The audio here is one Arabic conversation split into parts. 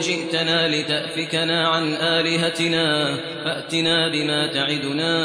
أجئتنا لتأفكنا عن آلهتنا فأتنا بما تعدنا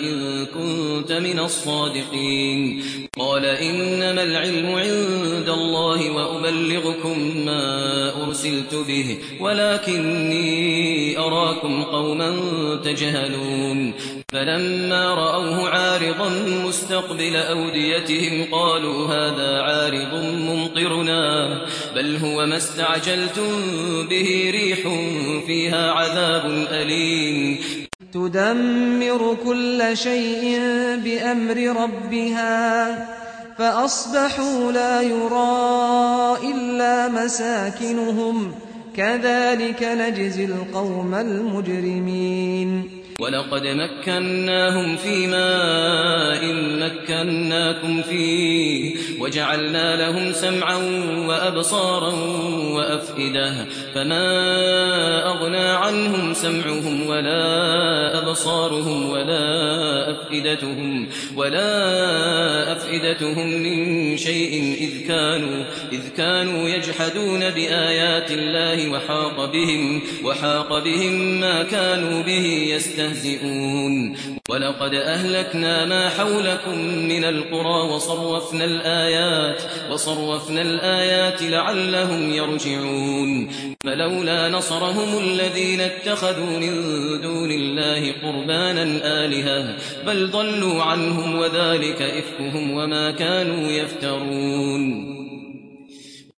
إن كنت من الصادقين. قال إنما العلم عند الله وأبلغكم ما أرسلت به ولكني أراكم قوما تجهلون. فلما رأوه عارضا مستقبل أوديتهم قالوا هذا عارض ممطرنا بل هو ما استعجلتم به ريح فيها عذاب أليم. تدمر كل شيء بأمر ربها فأصبحوا لا يرى إلا مساكنهم. كذلك نجزي القوم المجرمين. ولقد مكناهم في ماء مكناكم فيه وجعلنا لهم سمعا وأبصارا وأفئدة فما أغنى عنهم سمعهم ولا أبصارهم ولا أفئدتهم ولا أفئدتهم من شيء إذ كانوا إذ كانوا يجحدون بآيات الله وحاق بهم وحاق بهم ما كانوا به يستهزئون ولقد أهلكنا ما حولكم من القرى وصرفنا الآيات وصرفنا الآيات لعلهم يرجعون فلولا نصرهم الذين اتخذوا من دون الله قربانا آلهة بل ضلوا عنهم وذلك إفكهم وما كانوا يفترون.